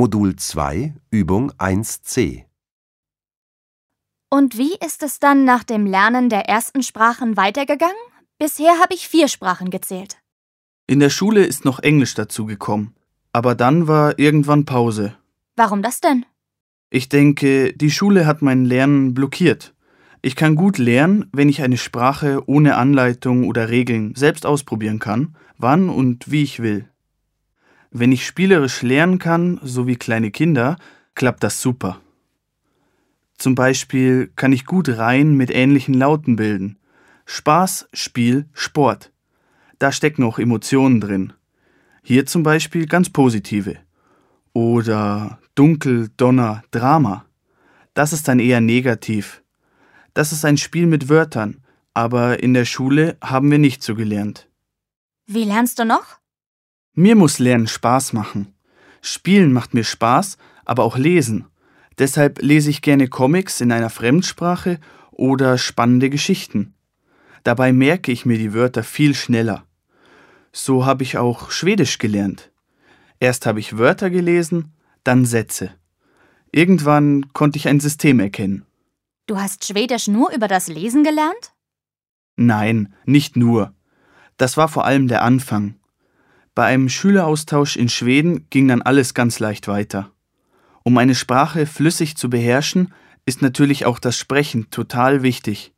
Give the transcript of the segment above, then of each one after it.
Modul 2, Übung 1c. Und wie ist es dann nach dem Lernen der ersten Sprachen weitergegangen? Bisher habe ich vier Sprachen gezählt. In der Schule ist noch Englisch dazugekommen. Aber dann war irgendwann Pause. Warum das denn? Ich denke, die Schule hat mein Lernen blockiert. Ich kann gut lernen, wenn ich eine Sprache ohne Anleitung oder Regeln selbst ausprobieren kann, wann und wie ich will. Wenn ich spielerisch lernen kann, so wie kleine Kinder, klappt das super. Zum Beispiel kann ich gut Reihen mit ähnlichen Lauten bilden. Spaß, Spiel, Sport. Da stecken auch Emotionen drin. Hier zum Beispiel ganz positive. Oder Dunkel, Donner, Drama. Das ist dann eher negativ. Das ist ein Spiel mit Wörtern, aber in der Schule haben wir nicht so gelernt. Wie lernst du noch? Mir muss Lernen Spaß machen. Spielen macht mir Spaß, aber auch Lesen. Deshalb lese ich gerne Comics in einer Fremdsprache oder spannende Geschichten. Dabei merke ich mir die Wörter viel schneller. So habe ich auch Schwedisch gelernt. Erst habe ich Wörter gelesen, dann Sätze. Irgendwann konnte ich ein System erkennen. Du hast Schwedisch nur über das Lesen gelernt? Nein, nicht nur. Das war vor allem der Anfang. Bei einem Schüleraustausch in Schweden ging dann alles ganz leicht weiter. Um eine Sprache flüssig zu beherrschen, ist natürlich auch das Sprechen total wichtig.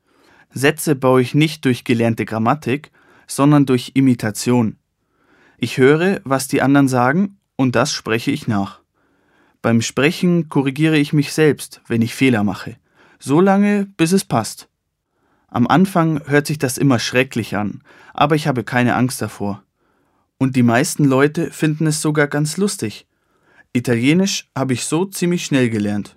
Sätze baue ich nicht durch gelernte Grammatik, sondern durch Imitation. Ich höre, was die anderen sagen, und das spreche ich nach. Beim Sprechen korrigiere ich mich selbst, wenn ich Fehler mache, so lange, bis es passt. Am Anfang hört sich das immer schrecklich an, aber ich habe keine Angst davor. Und die meisten Leute finden es sogar ganz lustig. Italienisch habe ich so ziemlich schnell gelernt.